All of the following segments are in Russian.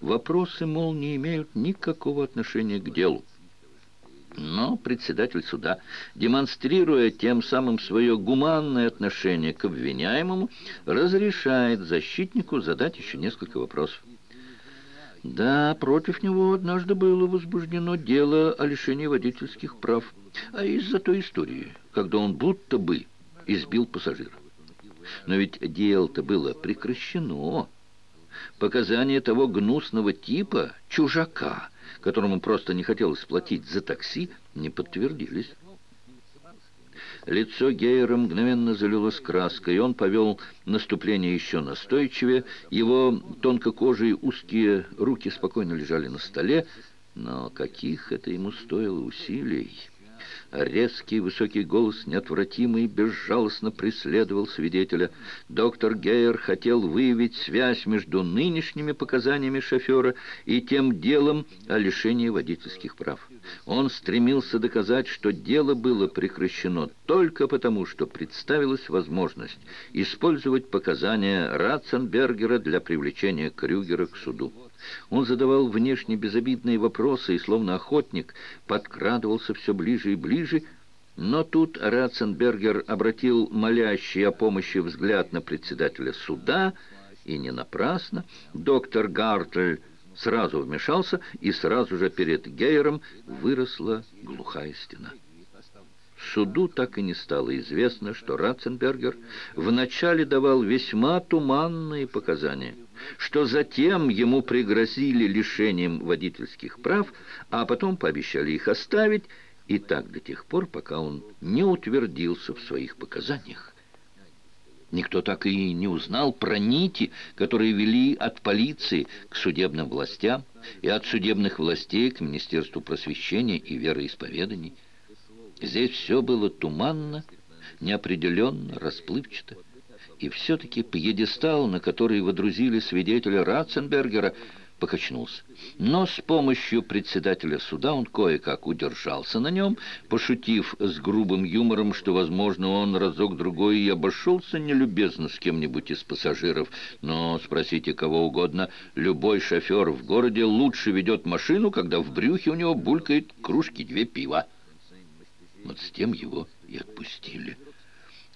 Вопросы, мол, не имеют никакого отношения к делу. Но председатель суда, демонстрируя тем самым свое гуманное отношение к обвиняемому, разрешает защитнику задать еще несколько вопросов. Да, против него однажды было возбуждено дело о лишении водительских прав, а из-за той истории, когда он будто бы избил пассажира. Но ведь дело-то было прекращено. Показания того гнусного типа, чужака, которому просто не хотелось платить за такси, не подтвердились. Лицо Гейера мгновенно залилось краской, и он повел наступление еще настойчивее. Его тонкокожие узкие руки спокойно лежали на столе, но каких это ему стоило усилий... Резкий высокий голос, неотвратимый, безжалостно преследовал свидетеля. Доктор Гейер хотел выявить связь между нынешними показаниями шофера и тем делом о лишении водительских прав. Он стремился доказать, что дело было прекращено только потому, что представилась возможность использовать показания Ратценбергера для привлечения Крюгера к суду. Он задавал внешне безобидные вопросы и, словно охотник, подкрадывался все ближе и ближе, но тут Ратценбергер обратил молящий о помощи взгляд на председателя суда, и не напрасно. Доктор Гартль сразу вмешался, и сразу же перед Гейером выросла глухая стена. Суду так и не стало известно, что Ратценбергер вначале давал весьма туманные показания, что затем ему пригрозили лишением водительских прав, а потом пообещали их оставить, и так до тех пор, пока он не утвердился в своих показаниях. Никто так и не узнал про нити, которые вели от полиции к судебным властям и от судебных властей к Министерству просвещения и вероисповеданий. Здесь все было туманно, неопределенно, расплывчато. И все-таки пьедестал, на который водрузили свидетеля Ратценбергера, покачнулся. Но с помощью председателя суда он кое-как удержался на нем, пошутив с грубым юмором, что, возможно, он разок-другой и обошелся нелюбезно с кем-нибудь из пассажиров. Но спросите кого угодно, любой шофер в городе лучше ведет машину, когда в брюхе у него булькает кружки две пива. Вот с тем его и отпустили.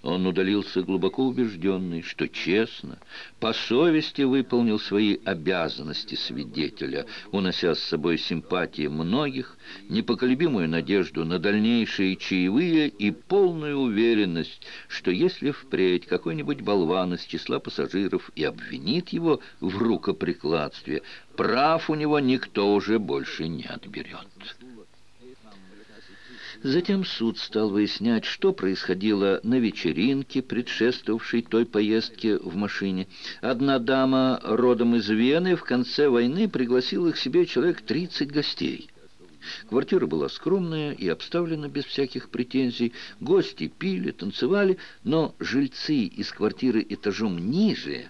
Он удалился глубоко убежденный, что честно, по совести выполнил свои обязанности свидетеля, унося с собой симпатии многих, непоколебимую надежду на дальнейшие чаевые и полную уверенность, что если впредь какой-нибудь болван из числа пассажиров и обвинит его в рукоприкладстве, прав у него никто уже больше не отберет. Затем суд стал выяснять, что происходило на вечеринке, предшествовавшей той поездке в машине. Одна дама, родом из Вены, в конце войны пригласила к себе человек 30 гостей. Квартира была скромная и обставлена без всяких претензий. Гости пили, танцевали, но жильцы из квартиры этажом ниже,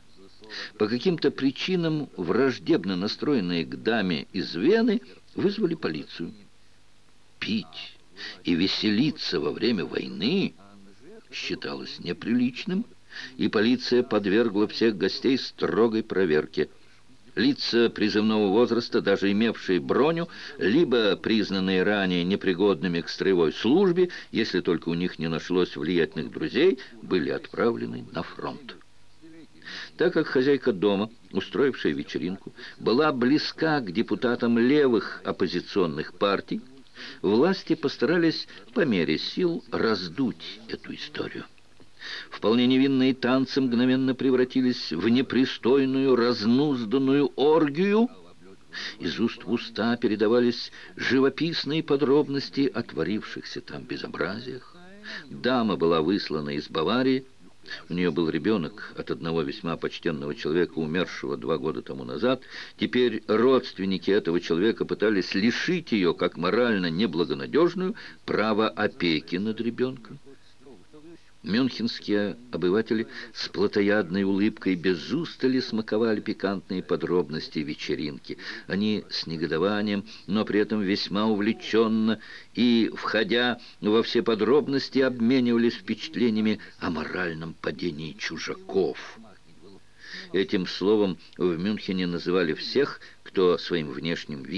по каким-то причинам враждебно настроенные к даме из Вены, вызвали полицию. Пить и веселиться во время войны считалось неприличным, и полиция подвергла всех гостей строгой проверке. Лица призывного возраста, даже имевшие броню, либо признанные ранее непригодными к строевой службе, если только у них не нашлось влиятельных друзей, были отправлены на фронт. Так как хозяйка дома, устроившая вечеринку, была близка к депутатам левых оппозиционных партий, власти постарались по мере сил раздуть эту историю. Вполне невинные танцы мгновенно превратились в непристойную, разнузданную оргию. Из уст в уста передавались живописные подробности о творившихся там безобразиях. Дама была выслана из Баварии, у нее был ребенок от одного весьма почтенного человека, умершего два года тому назад. Теперь родственники этого человека пытались лишить ее, как морально неблагонадежную, права опеки над ребенком. Мюнхенские обыватели с плотоядной улыбкой без устали смаковали пикантные подробности вечеринки. Они с негодованием, но при этом весьма увлеченно и, входя во все подробности, обменивались впечатлениями о моральном падении чужаков. Этим словом в Мюнхене называли всех, кто своим внешним видом